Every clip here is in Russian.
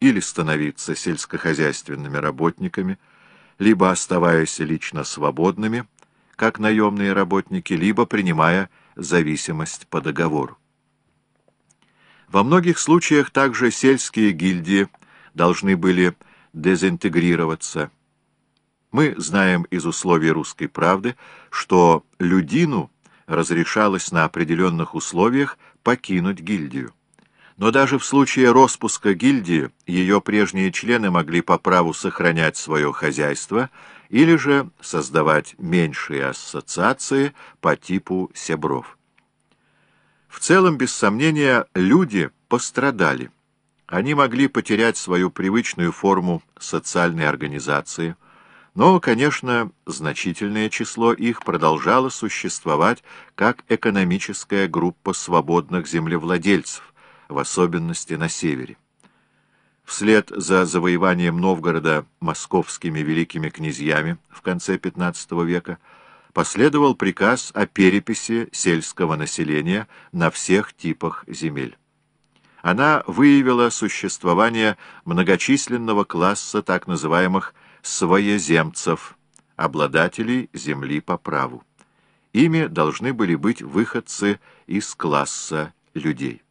или становиться сельскохозяйственными работниками, либо оставаясь лично свободными, как наемные работники, либо принимая зависимость по договору. Во многих случаях также сельские гильдии должны были дезинтегрироваться. Мы знаем из условий русской правды, что людину разрешалось на определенных условиях покинуть гильдию. Но даже в случае распуска гильдии ее прежние члены могли по праву сохранять свое хозяйство или же создавать меньшие ассоциации по типу себров. В целом, без сомнения, люди пострадали. Они могли потерять свою привычную форму социальной организации, но, конечно, значительное число их продолжало существовать как экономическая группа свободных землевладельцев, в особенности на севере. Вслед за завоеванием Новгорода московскими великими князьями в конце XV века последовал приказ о переписи сельского населения на всех типах земель. Она выявила существование многочисленного класса так называемых «своеземцев», обладателей земли по праву. Ими должны были быть выходцы из класса людей.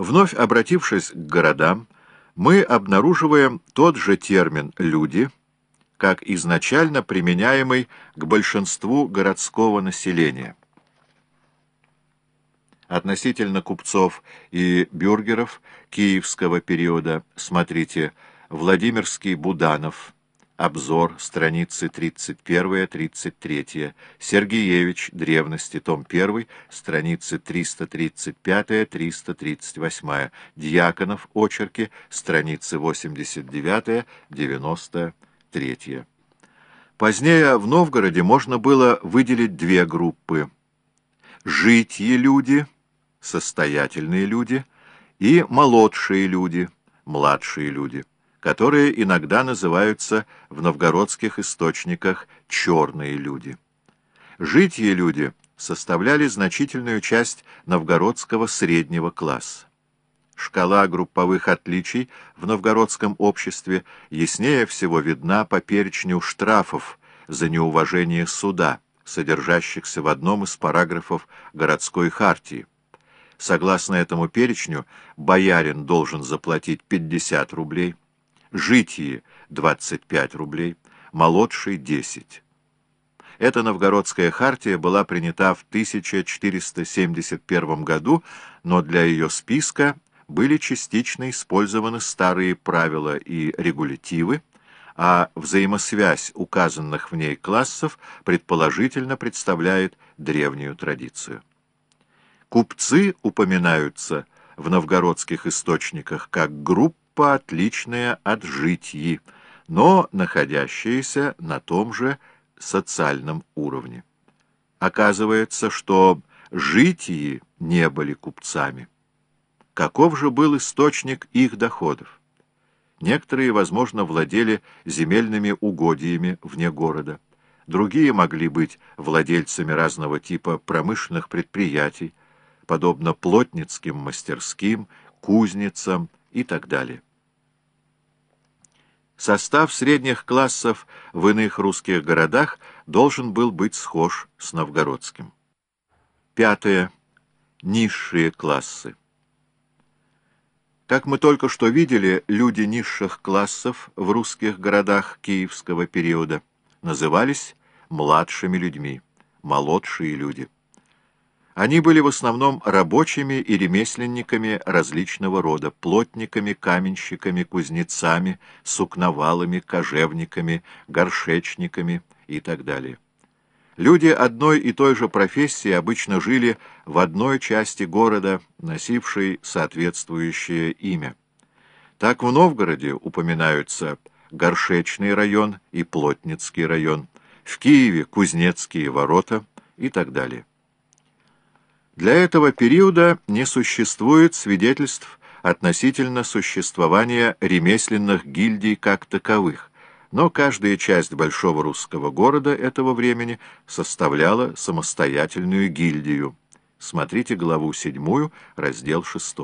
Вновь обратившись к городам, мы обнаруживаем тот же термин «люди», как изначально применяемый к большинству городского населения. Относительно купцов и бюргеров киевского периода смотрите Владимирский Буданов, обзор, страницы 31-33, Сергеевич, древности, том 1, страницы 335-338, Дьяконов, очерки, страницы 89-90. Третье. Позднее в Новгороде можно было выделить две группы. Житьи люди, состоятельные люди, и молодшие люди, младшие люди, которые иногда называются в новгородских источниках «черные люди». Житьи люди составляли значительную часть новгородского среднего класса. Шкала групповых отличий в новгородском обществе яснее всего видна по перечню штрафов за неуважение суда, содержащихся в одном из параграфов городской хартии. Согласно этому перечню, боярин должен заплатить 50 рублей, житие — 25 рублей, молодший — 10. Эта новгородская хартия была принята в 1471 году, но для ее списка были частично использованы старые правила и регулятивы, а взаимосвязь указанных в ней классов предположительно представляет древнюю традицию. Купцы упоминаются в новгородских источниках как группа, отличная от житьи, но находящаяся на том же социальном уровне. Оказывается, что житьи не были купцами. Каков же был источник их доходов? Некоторые, возможно, владели земельными угодьями вне города. Другие могли быть владельцами разного типа промышленных предприятий, подобно плотницким мастерским, кузницам и так далее. Состав средних классов в иных русских городах должен был быть схож с новгородским. Пятое. Низшие классы. Как мы только что видели, люди низших классов в русских городах киевского периода назывались младшими людьми, молодшие люди. Они были в основном рабочими и ремесленниками различного рода, плотниками, каменщиками, кузнецами, сукновалами, кожевниками, горшечниками и так далее. Люди одной и той же профессии обычно жили в одной части города, носившей соответствующее имя. Так в Новгороде упоминаются Горшечный район и Плотницкий район, в Киеве Кузнецкие ворота и так далее. Для этого периода не существует свидетельств относительно существования ремесленных гильдий как таковых, но каждая часть большого русского города этого времени составляла самостоятельную гильдию. Смотрите главу 7, раздел 6.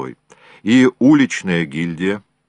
И уличная гильдия,